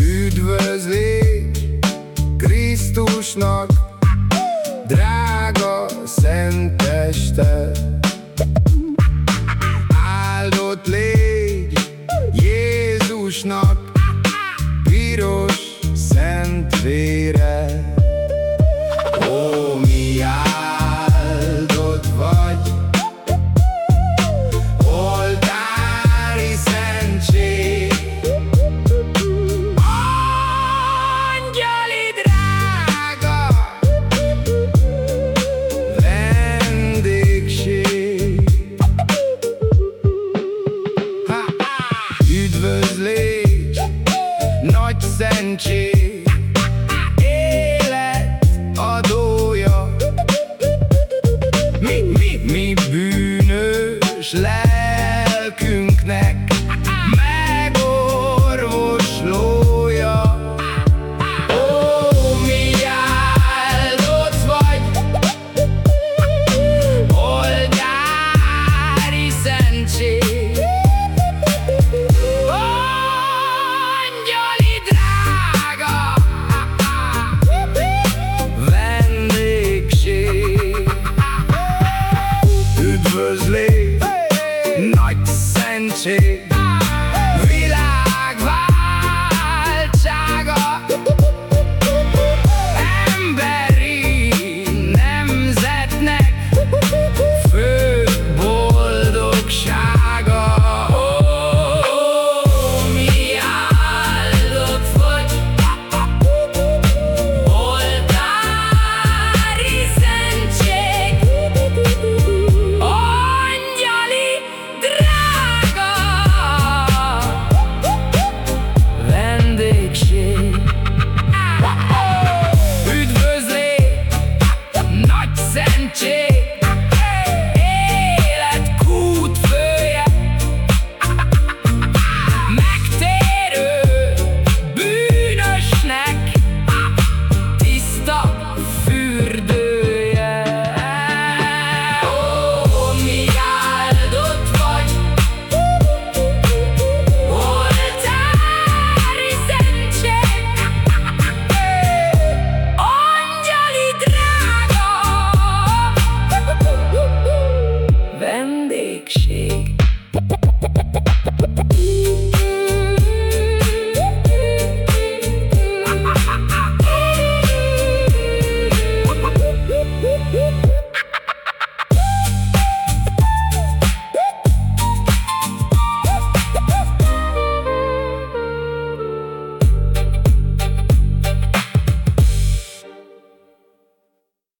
Üdvözlés Krisztusnak, drága szent. Áldott légy Jézusnak, szentség, élet adója. Mi, mi, mi bűnös lelkünknek lovers live. Nights and.